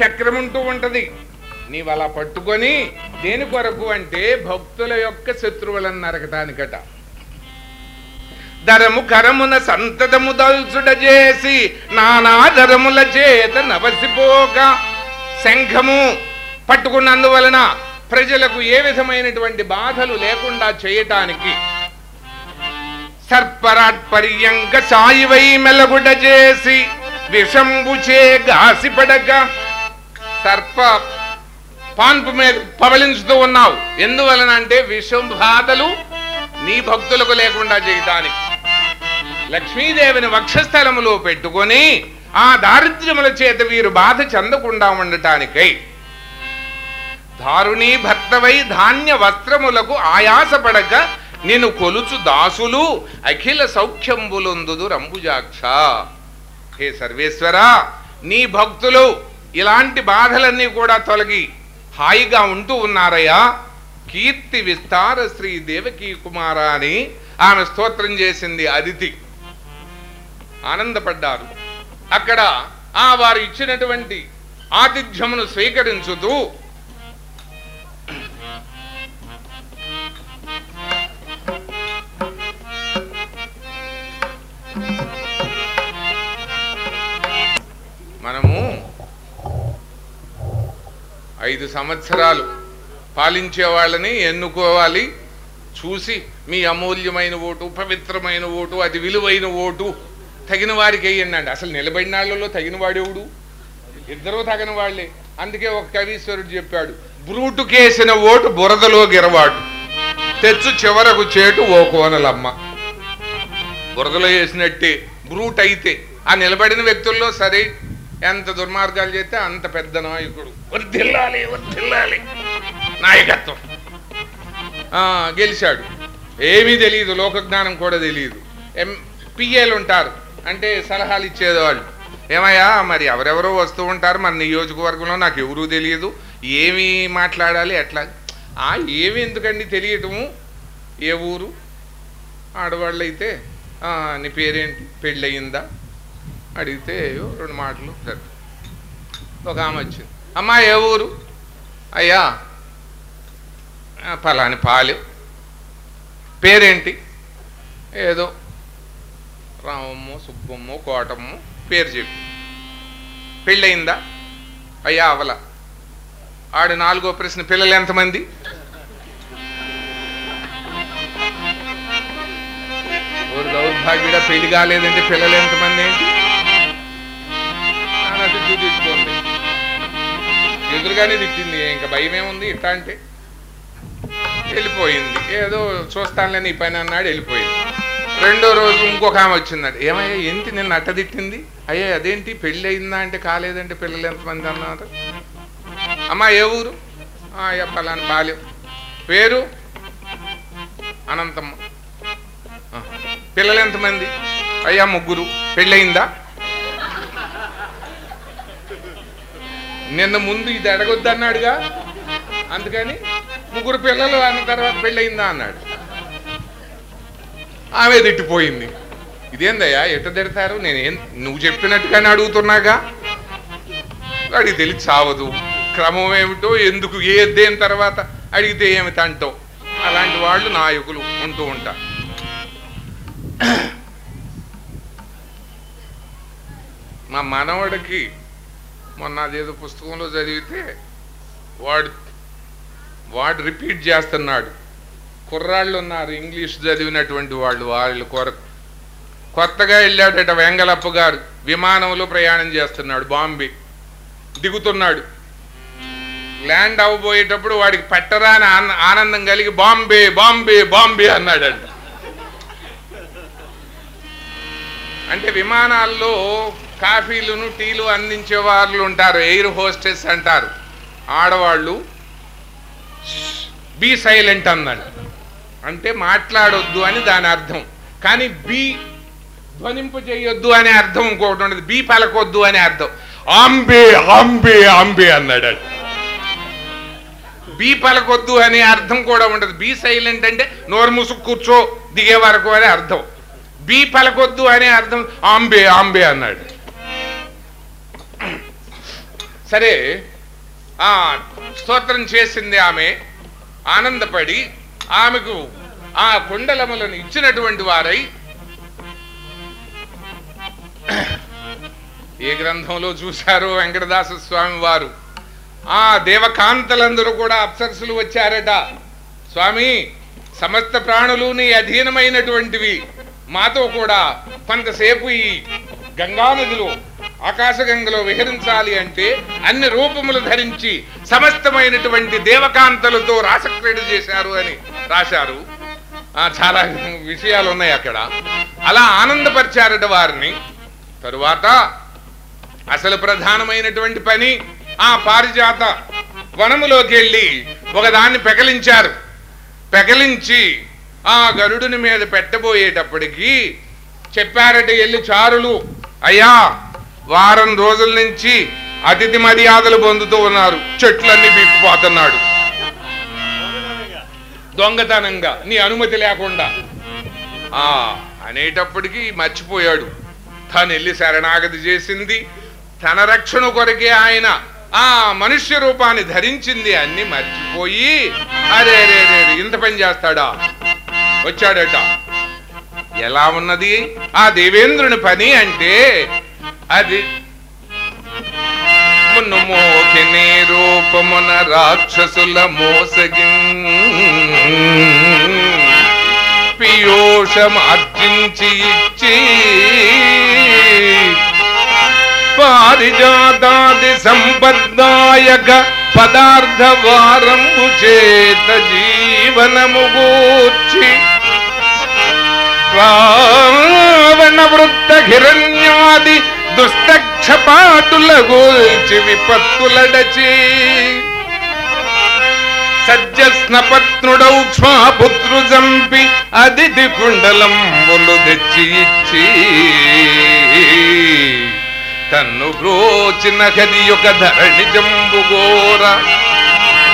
చక్రం ఉంటూ ఉంటది. నీవు అలా పట్టుకొని దేని కొరకు అంటే భక్తుల యొక్క శత్రువులను నరకటానికట. ధరము కరమున సంతతము దల్చుడ చేసి నానాధరముల చేత నవసిపోక శంఖము పట్టుకున్నందువలన ప్రజలకు ఏ విధమైనటువంటి బాధలు లేకుండా చేయటానికి సర్పరాట్పర్యంక సాయివై మెలగుడ చేసి విషంబుచే గాసిపడక సర్ప పాన్పు మీద పవలించుతూ ఉన్నావు. ఎందువలన అంటే విషం బాధలు నీ భక్తులకు లేకుండా చేయటానికి. లక్ష్మీదేవిని వక్షస్థలములో పెట్టుకొని ఆ దారిద్ర్యముల చేత వీరు బాధ చెందకుండా ఉండటానికై దారుణీ భర్తవై ధాన్య వస్త్రములకు ఆయాసపడక నిన్ను కొలుచు దాసులు అఖిల సౌఖ్యంబులొందుదు రంబుజాక్ష. హే సర్వేశ్వరా నీ భక్తులు ఇలాంటి బాధలన్నీ కూడా తొలగి హాయిగా ఉంటూ ఉన్నారయ్యా. కీర్తి విస్తార శ్రీ దేవకీ కుమార అని ఆమె స్తోత్రం చేసింది అదితి ఆనందపడ్డారు. అక్కడ ఆ వారు ఇచ్చినటువంటి ఆతిథ్యమును స్వీకరించుతూ ఐదు సంవత్సరాలు పాలించే వాళ్ళని ఎన్నుకోవాలి. చూసి మీ అమూల్యమైన ఓటు పవిత్రమైన ఓటు అతి విలువైన ఓటు తగిన వారికి వేయండి అసలు నిలబడిన వాళ్ళలో తగిన వాడేవుడు ఇద్దరూ తగిన వాళ్ళే. అందుకే ఒక కవీశ్వరుడు చెప్పాడు బ్రూటు కేసిన ఓటు బురదలో గిరవాడు తెచ్చు చివరకు చేటు ఓ కోనలమ్మ. బురదలో వేసినట్టే బ్రూట్ అయితే ఆ నిలబడిన వ్యక్తుల్లో సరే ఎంత దుర్మార్గాలు చేస్తే అంత పెద్ద నాయకుడు. వర్ధిల్లాలి వర్ధిల్లాలి నాయకత్వం. గెలిచాడు. ఏమీ తెలియదు లోకజ్ఞానం కూడా తెలియదు ఎం పిఏలు ఉంటారు. అంటే సలహాలు ఇచ్చేవాళ్ళు. ఏమయ్యా మరి ఎవరెవరో వస్తూ ఉంటారు మన నియోజకవర్గంలో నాకు ఎవరూ తెలియదు ఏమి మాట్లాడాలి ఎట్లా? ఏమి ఎందుకండి తెలియటము? ఏ ఊరు? ఆడవాళ్ళు అయితే నీ పేరేంటి? పెళ్ళయిందా? అడిగితే రెండు మాటలు సరే. ఒక ఆమె వచ్చింది. అమ్మా ఏ ఊరు? అయ్యా పలాని పాలెం. పేరేంటి? ఏదో రామమ్మ సుబ్బమ్మ కోటమ్మ పేరు చెప్పి. పెళ్ళయిందా? అయ్యా అవల. ఆడు నాలుగో ప్రశ్న పిల్లలు ఎంతమంది? ఊరు దౌర్భాగ్యుడా పెళ్ళి కాలేదంటే పిల్లలు ఎంతమంది ఏంటి? మనసు చూపించుకోండి ఎదురుగానే తిట్టింది ఇంకా భయం ఏముంది ఇట్లా అంటే? వెళ్ళిపోయింది. ఏదో చూస్తానులే నీ పని అన్నాడు వెళ్ళిపోయింది. రెండో రోజు ఇంకొక ఆమె వచ్చిందట. ఏమయ్యా ఏంటి నిన్ను అట్ట తిట్టింది? అయ్యా అదేంటి పెళ్ళి అయిందా అంటే కాలేదంటే పిల్లలు ఎంతమంది అన్నారు? అమ్మా ఏ ఊరు? "ఆ, అయ్యా పలాని బాల్యం. పేరు? అనంతమ్మ. పిల్లలు ఎంతమంది? అయ్యా ముగ్గురు. పెళ్ళయిందా? నిన్న ముందు ఇది అడగొద్దన్నాడుగా? అందుకని ముగ్గురు పిల్లలు అన్న తర్వాత పెళ్ళయిందా అన్నాడు. ఆమె తిట్టిపోయింది. ఇదేందయ్యా ఎట్ట తిడతారు? నేనేం నువ్వు చెప్పినట్టుగానే అడుగుతున్నాగా? వాడికి తెలిసి చావదు. క్రమం ఏమిటో ఎందుకు ఏ దేని తర్వాత అడిగితే ఏమి తంటో. అలాంటి వాళ్ళు నాయకులు ఉంటూ ఉంటారు. మా మనవడికి మొన్న అదేదో పుస్తకంలో చదివితే వాడు వాడు రిపీట్ చేస్తున్నాడు. కుర్రాళ్ళు ఉన్నారు ఇంగ్లీష్ చదివినటువంటి వాళ్ళు వాళ్ళ కొరకు కొత్తగా వెళ్ళాడట వెంగళప్ప గారు. విమానంలో ప్రయాణం చేస్తున్నాడు బాంబే. దిగుతున్నాడు. ల్యాండ్ అవ్వబోయేటప్పుడు వాడికి పట్టరాని ఆనందం కలిగి బాంబే బాంబే బాంబే అన్నాడంట. అంటే విమానాల్లో కాఫీలును టీలు అందించే వాళ్ళు ఉంటారు. ఎయిర్ హోస్టెస్ అంటారు. ఆడవాళ్ళు బీ సైలెంట్ అన్నాడు. అంటే మాట్లాడొద్దు అని దాని అర్థం. కానీ బీ ధ్వనింపు చేయొద్దు అనే అర్థం ఇంకొకటి ఉండదు. బీ పలకొద్దు అనే అర్థం. అంబే అంబే అంబే అన్నాడు. బీ పలకొద్దు అనే అర్థం కూడా ఉండదు. బీ సైలెంట్ అంటే నోరు ముసుగు కూర్చో దిగే వరకు అనే అర్థం. బీ పలకొద్దు అనే అర్థం ఆంబే ఆంబే అన్నాడు. సరే ఆ స్తోత్రం చేసింది ఆమె. ఆనందపడి ఆమెకు ఆ కుండలములను ఇచ్చినటువంటి వారై ఏ గ్రంథంలో చూశారో వెంకటదాస స్వామి వారు? ఆ దేవకాంతలందరూ కూడా అప్సరసులు వచ్చారట. స్వామి సమస్త ప్రాణులు నీ అధీనమైనటువంటివి. మాతో కూడా కొంతసేపు ఈ గంగానదిలో ఆకాశగంగలో విహరించాలి అంటే అన్ని రూపములు ధరించి సమస్తమైనటువంటి దేవకాంతలతో రాసక్రీడ చేశారు అని రాశారు. ఆ, చాలా విషయాలు ఉన్నాయి అక్కడ. అలా ఆనందపరిచారట వారిని. తరువాత అసలు ప్రధానమైనటువంటి పని ఆ పారిజాత వనములోకి వెళ్ళి ఒకదాన్ని పెకలించారు. పెకలించి ఆ గరుడుని మీద పెట్టబోయేటప్పటికీ చెప్పారట వెళ్ళి చారులు అయ్యా వారం రోజుల నుంచి అతిథి మర్యాదలు పొందుతూ ఉన్నారు. చెట్లన్నీ పీక్కుపోతున్నాడు. దొంగతనంగా నీ అనుమతి లేకుండా. ఆ అనేటప్పటికీ మర్చిపోయాడు. తను వెళ్ళి శరణాగతి చేసింది. తన రక్షణ కొరకే ఆయన ఆ మనుష్య రూపాన్ని ధరించింది అన్ని మర్చిపోయి అరే రే రే, ఇంత పని చేస్తాడా? వచ్చాడట. ఎలా ఉన్నది? ఆ దేవేంద్రుని పని అంటే అది మును మోహిని రూపమున రాక్షసుల మోసగి పీయూషమార్జించి ఇచ్చి పారిజాతాది సంపద్దాయక పదార్థ వారంబు చేత జీవనము గూర్చి రావణ వృత్త హిరణ్యాది గూల్చి విపత్తులడచి సజ్జస్నపత్నుడౌ క్షాపుత్రు జంపి అదితి కుండలంబులు తెచ్చి ఇచ్చి తన్ను బ్రోచిన కది యొక్క ధరణి జంబుగోర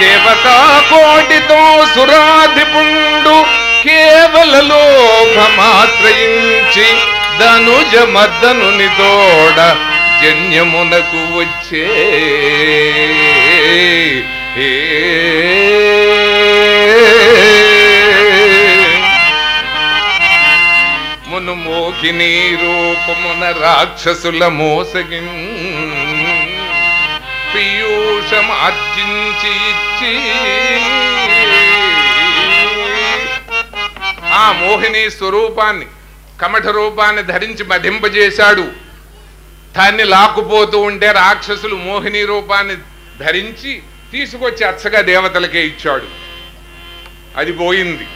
దేవతా కోటితో సురాధిపుండు కేవల లోభమాశ్రయించి ధనుజ మద్దనుని తోడ జన్యమునకు వచ్చే. మును మోహిని రూపమున రాక్షసుల మోసగి. పీయూషం ఆర్జించి ఇచ్చి. ఆ మోహిని స్వరూపాన్ని కమఠ రూపాన్ని ధరించి మధింపజేశాడు. దాన్ని లాక్కుపోతూ ఉంటే రాక్షసులు మోహిని రూపాన్ని ధరించి తీసుకొచ్చి అచ్చగా దేవతలకే ఇచ్చాడు. అది పోయింది.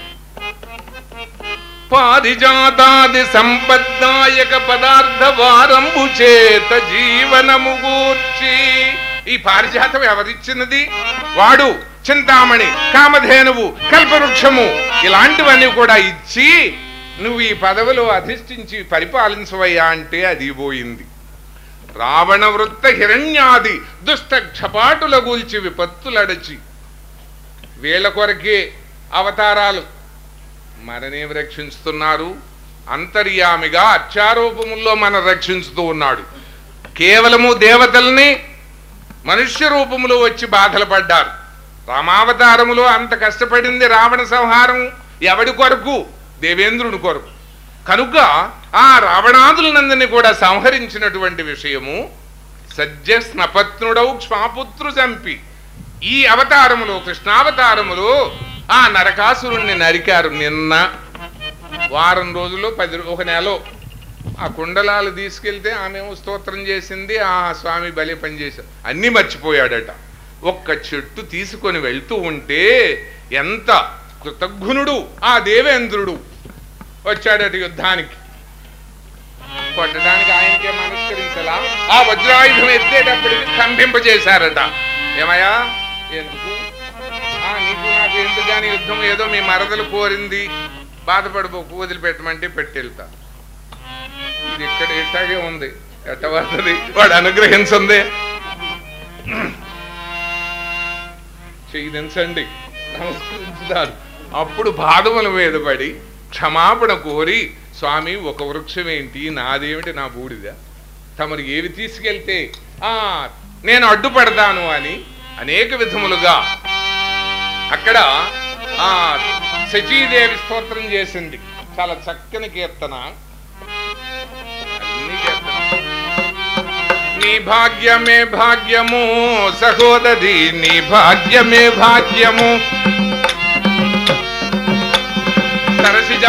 పారిజాతాది సంపద్దాయక పదార్థ వారంబు చేత జీవనము గూర్చి. ఈ పారిజాతం ఎవరిచ్చినది? వాడు చింతామణి కామధేనువు కల్పవృక్షము ఇలాంటివన్నీ కూడా ఇచ్చి నువ్వు ఈ పదవిలో అధిష్ఠించి పరిపాలించవయ్యా అంటే అది పోయింది. రావణ వృత్త హిరణ్యాది దుష్ట క్షపాటుల గూల్చి విపత్తులడచి వీళ్ళ కొరకే అవతారాలు మననే రక్షిస్తున్నారు అంతర్యామిగా అత్యారూపముల్లో మన రక్షించుతూ ఉన్నాడు. కేవలము దేవతల్ని మనుష్య రూపములో వచ్చి బాధలు పడ్డారు. రామావతారములో అంత కష్టపడింది రావణ సంహారం ఎవడి కొరకు? దేవేంద్రుని కొరకు. కనుక ఆ రావణాదులనందని కూడా సంహరించినటువంటి విషయము సజ్జ స్నపత్నుడౌ క్షమాపుత్రు చంపి. ఈ అవతారములో కృష్ణావతారములో ఆ నరకాసురుణ్ణి నరికారు నిన్న. వారం రోజులు పది ఒక నెల ఆ కుండలాలు తీసుకెళ్తే ఆమె స్తోత్రం చేసింది ఆ స్వామి బలి పనిచేశారు. అన్నీ మర్చిపోయాడట. ఒక్క చెట్టు తీసుకొని వెళ్తూ ఉంటే ఎంత కృతజ్ఞునుడు ఆ దేవేంద్రుడు. వచ్చాడట యుద్ధానికి. కొట్టడానికి ఆయనకే మనస్కరించలా ఆ వజ్రాయుధం ఎత్తేటప్పటికి స్తంభింపజేశారట. ఏమయ్యా? ఎందుకు? ఆ నీకు నాకు ఎందుకు కానీ యుద్ధం? ఏదో మీ మరదలు కోరింది. బాధపడిపోకు వదిలిపెట్టమంటే పెట్టెళ్తా. ఇది ఇక్కడ ఇట్టాగే ఉంది. ఎట్టవస్తుంది వాడు అనుగ్రహించండి. చేయించండి నమస్కరించుతారు. అప్పుడు బాధముల మీద పడి క్షమాపణ కోరి స్వామి ఒక వృక్షం ఏంటి? నాదేమిటి? నా బూడిద. తమరు ఏవి తీసుకెళ్తే? ఆ నేను అడ్డుపడతాను అని అనేక విధములుగా అక్కడ ఆ శచీదేవి స్తోత్రం చేసింది. చాలా చక్కని కీర్తన. నీ భాగ్యమే భాగ్యము సహోదరి నీ భాగ్యమే భాగ్యము. సరసిజ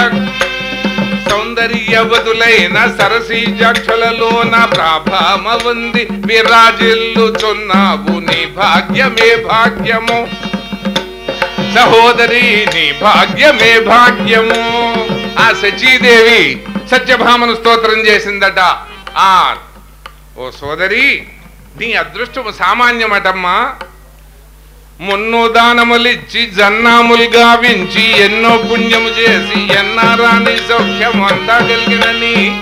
సౌందర్యవతులైన సరసీజాక్షలలోన ప్రాభామ ఉంది విరాజిల్లుచున్నావు నీ భాగ్యమే భాగ్యము. సహోదరి నీ భాగ్యమే భాగ్యము. ఆ సచీదేవి సత్యభామను స్తోత్రం చేసిందట. ఆ ఓ సోదరి నీ అదృష్టం సామాన్యమటమ్మా. మున్ను దానములిచ్చి జన్నాములు గావించి ఎన్నో పుణ్యము చేసి ఎన్నారాని సౌఖ్యం అంతా కలిగినని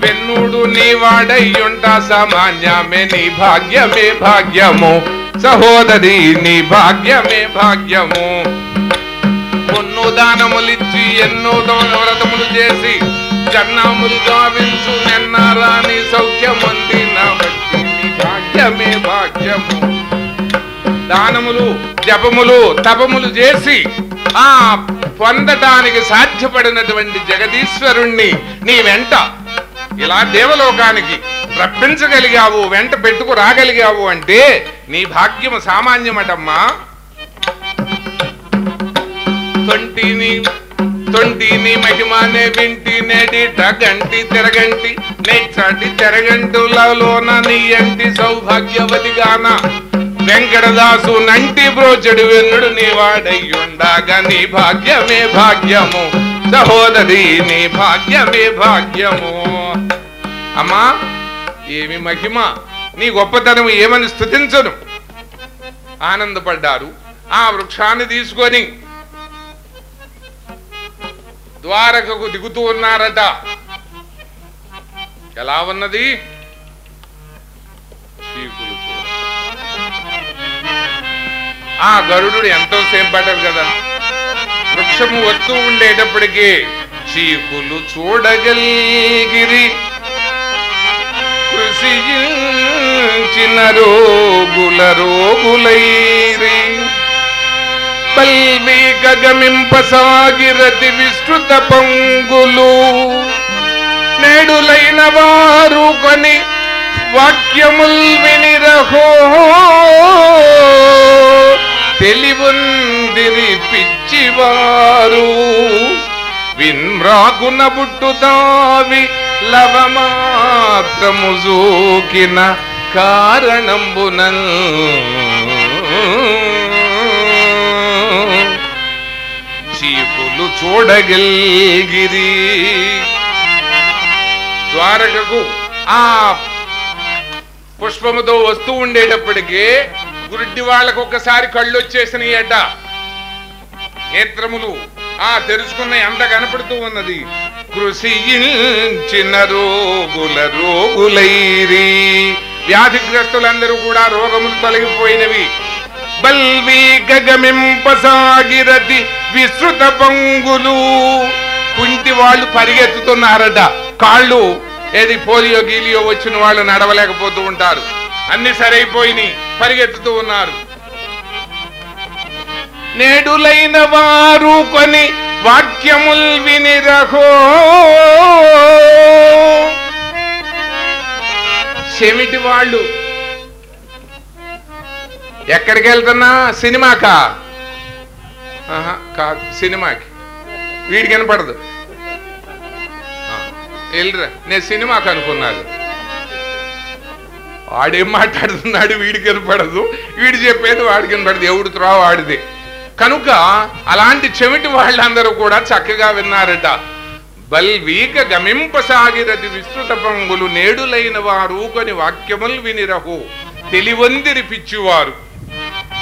వెన్నుడు నీ వాడయ్యుంటా సామాన్యమే నీ భాగ్యమే భాగ్యము. సహోదరి నీ భాగ్యమే భాగ్యము. పొన్ను దానములిచ్చి ఎన్నో వ్రతములు చేసి జన్నాములు గావించు నెన్నారాని సౌఖ్యమంది. నా నీ భాగ్యమే భాగ్యము. దానములు జపములు తపములు చేసి ఆ పొందటానికి సాధ్యపడినటువంటి జగదీశ్వరుణ్ణి నీ వెంట ఇలా దేవలోకానికి రప్పించగలిగావు వెంట పెట్టుకు రాగలిగావు అంటే నీ భాగ్యము సామాన్యమటమ్మా. తొంటిని తొంటిని మహిమానే వింటి నేడిట గంటి తెరగంటి నేచాటి తెరగంటులలోన నీ అంటి సౌభాగ్యవతిగానా వెంకటదాసు నంటి బ్రోచడు వెన్నుడు నీ వాడయ్యుండగా నీ భాగ్యమే భాగ్యము. సహోదరి నీ భాగ్యమే భాగ్యము. అమ్మా ఏమి మహిమ? నీ గొప్పతనం ఏమని స్థుతించను? ఆనందపడ్డారు. ఆ వృక్షాన్ని తీసుకొని ద్వారకకు దిగుతూ ఉన్నారట. ఎలా ఉన్నది? ఆ గరుడు ఎంతో సేపు పడ్డారు కదా. వృక్షము వస్తూ ఉండేటప్పటికీ చీకులు చూడగలిగిరి. కృషించిన రోగుల రోగులైరి. పల్వి గగమింపసాగిరతి విస్తృత పంగులు. నేడులైన వారు కొని వాక్యముల్ వినిరహో. తెలివుందిరి పిచ్చివారు. విన్రాకున బుట్టుదావి లవమాత్రము జూకిన కారణంబునల్. చీపులు చూడగలిగిరి. ద్వారకకు ఆ పుష్పముతో వస్తూ ఉండేటప్పటికీ గురిడ్డి వాళ్ళకు ఒక్కసారి కళ్ళు వచ్చేసినాయట నేత్రములు ఆ తెరుచుకున్న అంత కనపడుతూ ఉన్నది? కృషించిన రోగుల రోగులైరి. వ్యాధిగ్రస్తులందరూ కూడా రోగములు తొలగిపోయినవి. బల్వి గగమింపసాగిరతి విస్తృత పంగులు. కుంటి వాళ్ళు పరిగెత్తుతున్నారట. కాళ్ళు ఏది పోలియో గీలియో వచ్చిన వాళ్ళు నడవలేకపోతూ ఉంటారు. అన్ని సరైపోయినాయి పరిగెత్తుతూ ఉన్నారు. నేడులైన వారు కొని వాక్యముల్ వినిరహో. చెమిటి వాళ్ళు ఎక్కడికి వెళ్తున్నా? సినిమాకా? ఆహా, కాదు సినిమాకి. వీడికి వినపడదు. వెళ్ళిరా నేను సినిమాకి అనుకున్నాను. వాడేం మాట్లాడుతున్నాడు? వీడికి వినపడదు వీడు చెప్పేది వాడికి వినపడదు ఎవడు త్రా వాడిది. కనుక అలాంటి చెవిటి వాళ్ళందరూ కూడా చక్కగా విన్నారట. బల్వీక గమింపసాగిరది విస్తృత పంగులు నేడులైన వారు కొని వాక్యములు వినిరహు. తెలివందిరి పిచ్చివారు.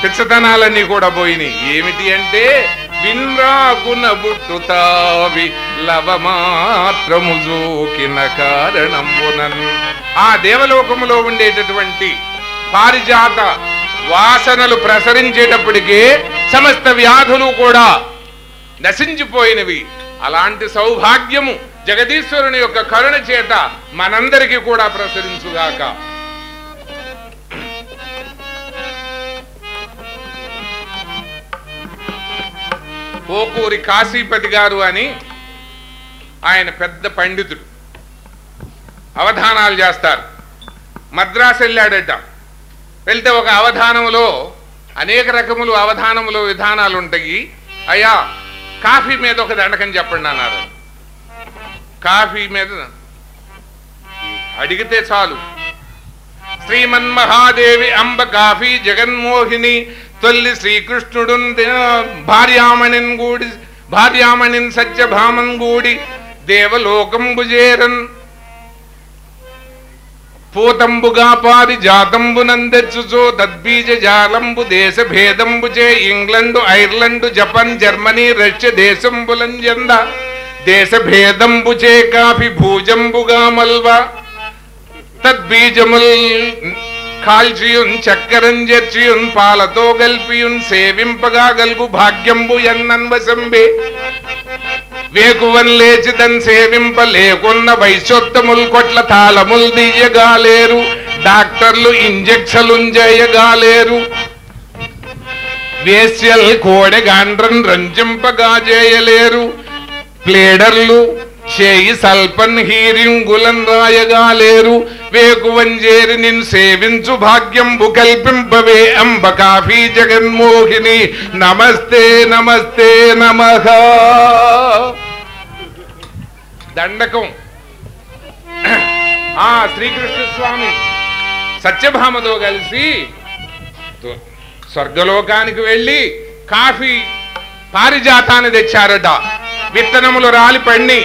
పిచ్చతనాలన్నీ కూడా పోయినాయి. ఏమిటి అంటే విన్రాకున బుట్టుతావి లవమాత్రము జోకిన కారణంబునన్ ఆ దేవలోకములో ఉండేటటువంటి పారిజాత వాసనలు ప్రసరించేటప్పటికే సమస్త వ్యాధులు కూడా నశించిపోయినవి. అలాంటి సౌభాగ్యము జగదీశ్వరుని యొక్క కరుణ చేత మనందరికీ కూడా ప్రసరించుగాక. పోకూరి కాశీపతి గారు అని ఆయన పెద్ద పండితుడు. అవధానాలు చేస్తారు. మద్రాసు వెళ్ళాడట. వెళ్తే ఒక అవధానంలో అనేక రకములు అవధానములు విధానాలు ఉంటాయి. అయ్యా కాఫీ మీద ఒక దండకం చెప్పండి అన్నారు. కాఫీ మీద అడిగితే చాలు. శ్రీమన్మహాదేవి అంబ కాఫీ జగన్మోహిని తొల్లి శ్రీకృష్ణుడు భార్యామణిన్ గూడి భార్యామణిన్ సత్యభామన్ గూడి దేవలోకంబు చేరన్. పూతంబుగా పారి జాతంబునందెచ్చుచో తద్బీజ జాలంబు దేశ భేదంబు చే England Ireland Japan Germany Russia దేశంబులంజంద దేశ భేదంబు చే కాఫీ భూజంబుగా మల్వ. తద్బీజముల్ కాల్చియున్ చక్కరం జర్చియున్ పాలతో గల్పియున్ సేవింపగా గల్గు భాగ్యంబు ఎన్నన్వసంబే వేకువన్ లేచి తన్ సేవింప లేకున్న వైశ్యోత్తముల్ కొట్ల తాళముల్ దియ్యగాలేరు డాక్టర్లు ఇంజక్షలుంజయగాలేరు వేస్యల్ కోడెగాండ్రన్ రంజింపగా చేయలేరు ప్లేడర్లు చేయి సల్పన్ హీరింగులన్ రాయగాలేరు వేకువంజేరి నిన్ సేవించు భాగ్యంబు కల్పింపవే అంబ కాఫీ జగన్మోహిని. నమస్తే నమస్తే నమ. దండకం. ఆ శ్రీకృష్ణ స్వామి సత్యభామతో కలిసి స్వర్గలోకానికి వెళ్ళి కాఫీ పారిజాతాన్ని తెచ్చారట. విత్తనములు రాలి పండి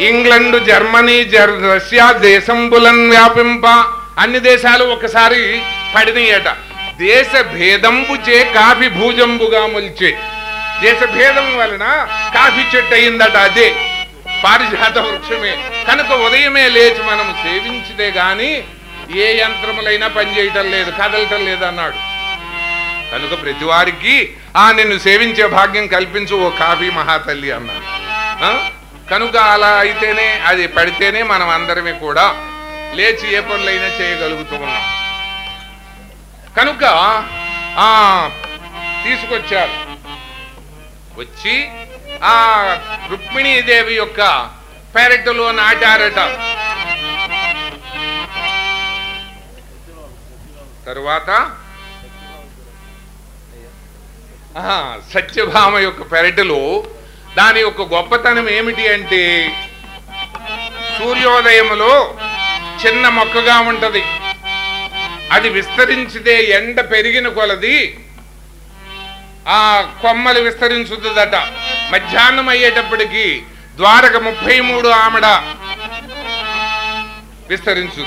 ఇంగ్లండ్ జర్మనీ జర్ రష్యా దేశంబులన్ వ్యాపింప. అన్ని దేశాలు ఒకసారి పడినయట. దేశ భేదంబు చే కాఫీ భూజంబుగా మొలిచే. దేశ భేదం వలన కాఫీ చెట్టు అయిందట అదే. పారిజాత వృక్షమే. కనుక ఉదయమే లేచి మనం సేవించితే గాని ఏ యంత్రములైనా పనిచేయటం లేదు కదలటం లేదు అన్నాడు. కనుక ప్రతి వారికి ఆ నిన్ను సేవించే భాగ్యం కల్పించు ఓ కాఫీ మహాతల్లి అన్నాడు. కనుక అలా అయితేనే అది పడితేనే మనం అందరమే కూడా లేచి ఏ పనులైనా చేయగలుగుతూ ఉన్నాం. కనుక ఆ తీసుకొచ్చారు. వచ్చి ఆ రుక్మిణీదేవి యొక్క పెరటులో నాటారట. తరువాత ఆహా, సత్యభామ యొక్క పెరటలో దాని యొక్క గొప్పతనం ఏమిటి అంటే సూర్యోదయములో చిన్న మొక్కగా ఉంటది. అది విస్తరించితే ఎండ పెరిగిన కొలది ఆ కొమ్మలు విస్తరించుతుందట. మధ్యాహ్నం అయ్యేటప్పటికి ద్వారక ముప్పై మూడు ఆమడ విస్తరించు.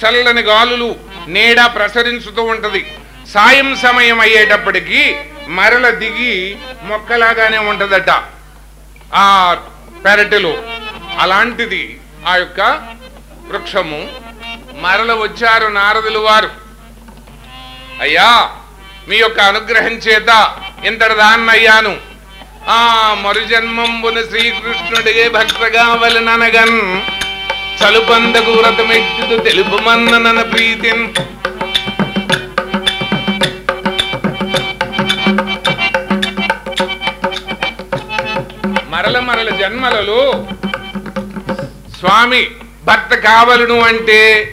చల్లని గాలులు నీడ ప్రసరించుతూ ఉంటది. సాయం సమయం అయ్యేటప్పటికి మరల దిగి మొక్కలాగానే ఉంటదట. ఆ పెరటిలో అలాంటిది ఆ యొక్క వృక్షము మరల వచ్చారు నారదులు వారు. అయ్యా మీ యొక్క అనుగ్రహం చేత ఇంతటి దాన్నయ్యాను ఆ మరుజన్మంబున శ్రీకృష్ణుడిగే భక్తగా వలననగన్ చలుపందకు వ్రతమెట్టుదు తెలుపు నన ప్రీతిన్ మరల మరల జన్మలలో స్వామి భర్త కావలను అంటే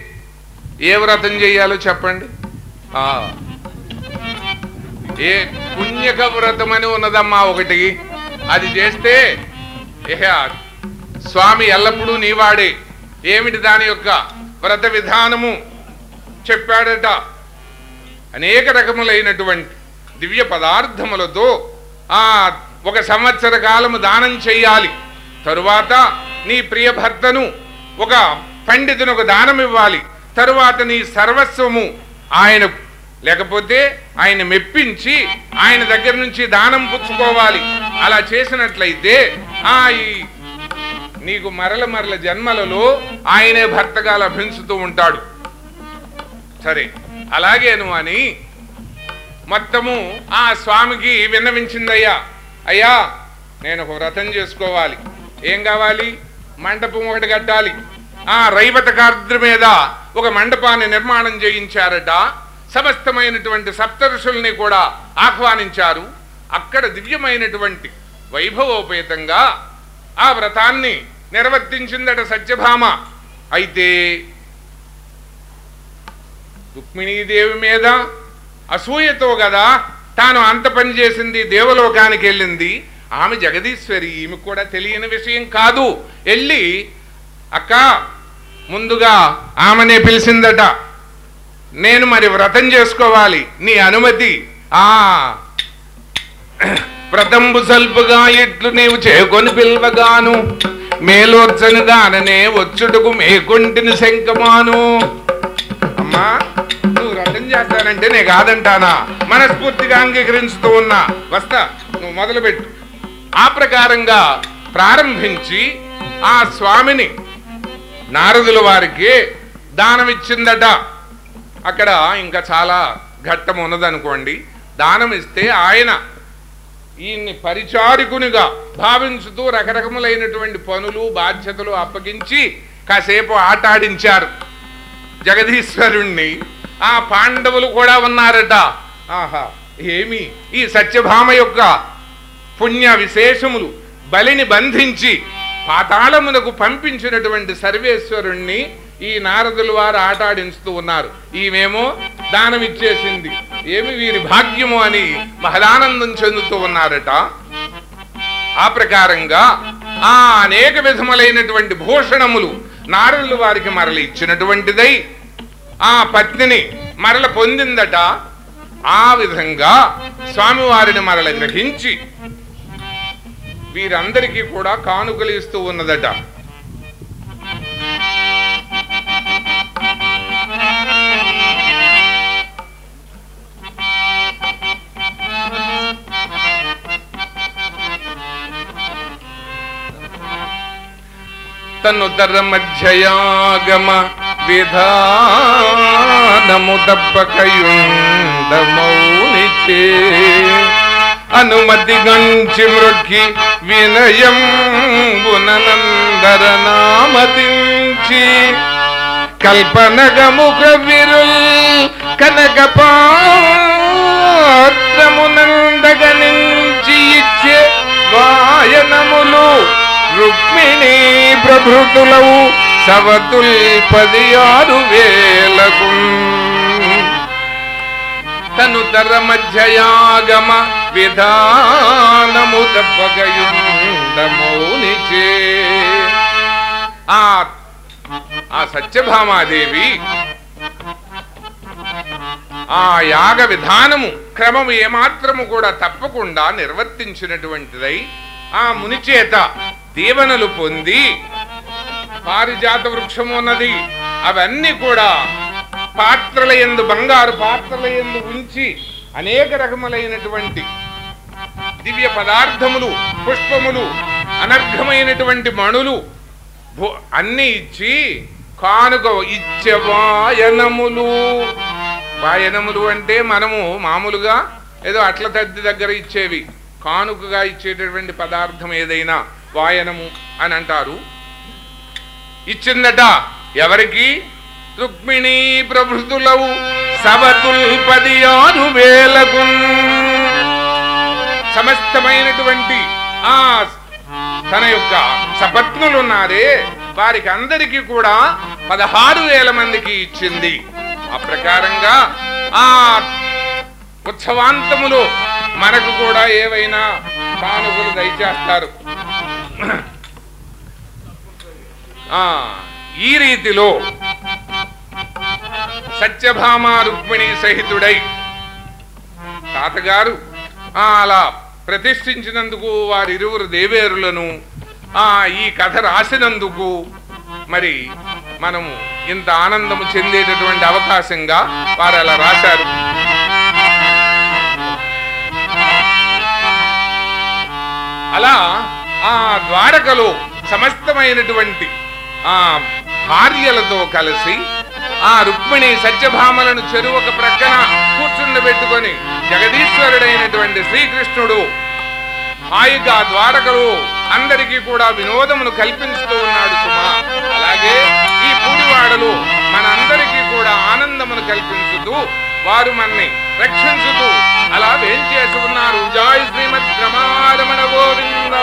ఏ వ్రతం చెయ్యాలో చెప్పండి? ఆ. ఏ పుణ్యక వ్రతం అని ఉన్నదమ్మా ఒకటి. అది చేస్తే స్వామి ఎల్లప్పుడూ నీవాడే. ఏమిటి దాని యొక్క వ్రత విధానము? చెప్పాడట. అనేక రకములైనటువంటి దివ్య పదార్థములతో ఆ ఒక సంవత్సర కాలము దానం చేయాలి తరువాత నీ ప్రియ భర్తను ఒక పండితుని ఒక దానం ఇవ్వాలి. తరువాత నీ సర్వస్వము ఆయన లేకపోతే ఆయన మెప్పించి ఆయన దగ్గర నుంచి దానం పుచ్చుకోవాలి. అలా చేసినట్లయితే ఆ ఈ నీకు మరల మరల జన్మలలో ఆయనే భర్తగా లభించుతూ ఉంటాడు. సరే అలాగేను అని మొత్తము ఆ స్వామికి విన్నవించిందయ్యా. అయ్యా నేను ఒక వ్రతం చేసుకోవాలి. ఏం కావాలి? మండపం ఒకటి కట్టాలి. ఆ రైవత కార్ద్ర మీద ఒక మండపాన్ని నిర్మాణం చేయించారట. సమస్తమైనటువంటి సప్తఋషుల్ని కూడా ఆహ్వానించారు. అక్కడ దివ్యమైనటువంటి వైభవోపేతంగా ఆ వ్రతాన్ని నిర్వర్తించిందట సత్యభామ. అయితే రుక్మిణీదేవి మీద అసూయతో కదా తాను అంత పని చేసింది దేవలోకానికి వెళ్ళింది. ఆమె జగదీశ్వరి ఈమె కూడా తెలియని విషయం కాదు. వెళ్ళి అక్క ముందుగా ఆమెనే పిలిచిందట. నేను మరి వ్రతం చేసుకోవాలి. నీ అనుమతి. ఆ వ్రతంబు సల్పుగా ఇట్లు నీవు చేకొని పిల్వగాను. మేలోర్చను వచ్చుటకు మేకుంటిని శంకమాను అమ్మా చేస్తానంటే నే కాదంటానా? మనస్ఫూర్తిగా అంగీకరించుతూ ఉన్నా. వస్తా నువ్వు మొదలుపెట్టు. ఆ ప్రకారంగా ప్రారంభించి ఆ స్వామిని నారదుల వారికి దానమిచ్చిందట. అక్కడ ఇంకా చాలా ఘట్టం ఉన్నదనుకోండి దానం ఇస్తే ఆయన ఈయన్ని పరిచారికునిగా భావించుతూ రకరకములైనటువంటి పనులు బాధ్యతలు అప్పగించి కాసేపు ఆటాడించారు. జగదీశ్వరుణ్ణి ఆ పాండవులు కూడా ఉన్నారట. ఆహా ఏమి? ఈ సత్యభామ యొక్క పుణ్య విశేషములు బలిని బంధించి పాతాళమునకు పంపించినటువంటి సర్వేశ్వరుణ్ణి ఈ నారదుల వారు ఆటాడించుతూ ఉన్నారు. ఈమెమో దానమిచ్చేసింది ఏమి వీరి భాగ్యము అని మహదానందం చెందుతూ ఉన్నారట. ఆ ప్రకారంగా ఆ అనేక విధములైనటువంటి భూషణములు నారదులు వారికి మరలి ఇచ్చినటువంటిదై ఆ పత్నిని మరల పొందిందట. ఆ విధంగా స్వామివారిని మరల గ్రహించి వీరందరికీ కూడా కానుకలు ఇస్తూ ఉన్నదట. తనుదర మధ్యయాగమ విధానము దబ్బకయుండమౌనిచే అనుమతి గంచి మృక్కి వినయం గుణనందరనామతించి కల్పనగముఖ విరుల్ కనక పాత్రమునందగనించి ఇచ్చే వాయనములు రుక్మిణీ ప్రభృతులవు సవతుల్ పది ఆరు వేలకు. తను తర మధ్యయాగమ విధానము తప్పగయుండమౌనిచే ఆ ఆ సత్యభామాదేవి ఆ యాగ విధానము క్రమము ఏమాత్రము కూడా తప్పకుండా నిర్వర్తించినటువంటిదై ఆ ముని చేత దీవెనలు పొంది పారిజాత వృక్షము ఉన్నది అవన్నీ కూడా పాత్రల ఎందు బంగారు పాత్రల ఎందు ఉంచి అనేక రకములైనటువంటి దివ్య పదార్థములు పుష్పములు అనర్ఘమైనటువంటి మణులు భో- అన్ని ఇచ్చి కానుక ఇచ్చే వాయనములు. వాయనములు అంటే మనము మామూలుగా ఏదో అట్ల తద్ది దగ్గర ఇచ్చేవి. కానుకగా ఇచ్చేటటువంటి పదార్థం ఏదైనా వాయనము అని అంటారు. ఇచ్చిందట. ఎవరికి? రుక్మిణీ ప్రభృతులవు సవతుల్ పదియాను వేలకు. సమస్తమైనటువంటి ఆ తన యొక్క సపత్నులు ఉన్నారే వారికి అందరికీ కూడా పదహారు వేల మందికి ఇచ్చింది. ఆ ప్రకారంగా ఆ ఉత్సవాంతములో మనకు కూడా ఏవైనా కానుకలు దయచేస్తారు. ఈ రీతిలో సత్యభామ రుక్మిణి సహితుడై తాతగారు అలా ప్రతిష్ఠించినందుకు వారిరువురు దేవేరులను ఆ ఈ కథ రాసినందుకు మరి మనము ఇంత ఆనందము చెందేటటువంటి అవకాశంగా వారు అలా రాశారు. అలా ఆ ద్వారకలో సమస్తమైనటువంటి ఆ భార్యలతో కలిసి ఆ రుక్మిణి సత్యభామలను చెరువు ఒక ప్రక్కన కూర్చుండబెట్టుకొని జగదీశ్వరుడైనటువంటి శ్రీకృష్ణుడు హాయిగా ద్వారకలు అందరికీ కూడా వినోదమును కల్పించుతూ ఉన్నాడు సుమా. అలాగే ఈ పూడివాడలు మనందరికీ కూడా ఆనందమును కల్పించుతూ వారు మన్ని రక్షించుతూ అలా వేంచేసి ఉన్నారు. జాయ్ శ్రీమద్ రమారమణ గోవింద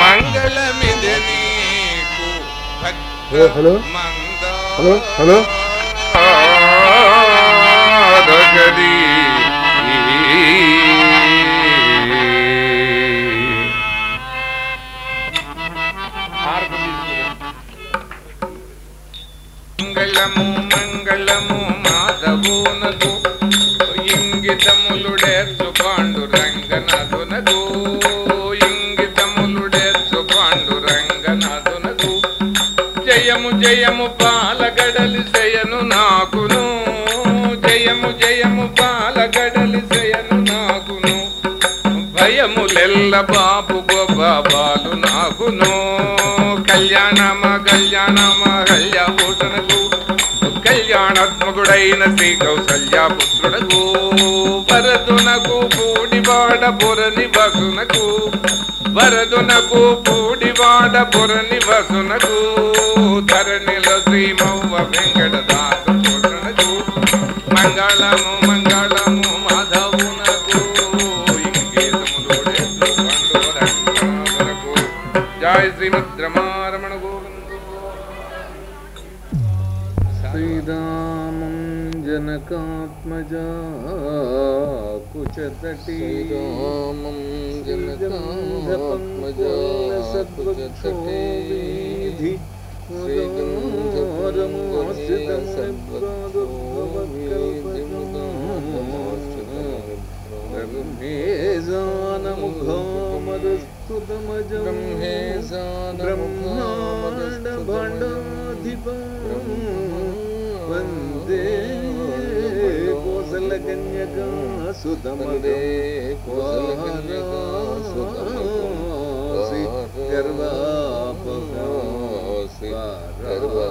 मंगल मिदनी हेलो हेलो हेलो భయములెల్ల బాబు గోపాలు నాగును కళ్యాణమ కళ్యాణమ కళ్యాభూషణకు కళ్యాణాత్మకుడైన శ్రీ కౌసల్య పుత్రుడకు వరదునకు పూడివాడ పురని బసునకు వరదునకు పూడివాడ పురని బసునకు ధరణిలో శ్రీమవ్వ వెంకటదాసు పోషణకు మంగళము श्रीरामं जनकात्मजा कुचतटी। रामं जनकात्मजा कुचतटी। विधि ब्रह्मेजानमुखामरस्तुतमजं ब्रह्माण्डभण्डाधिपम् വന്ദേ കോസലകന്യകാ സുതമദേ കോസലകന്യകാ സുതമദേ ഗർവാപഹാസി ഗർവാ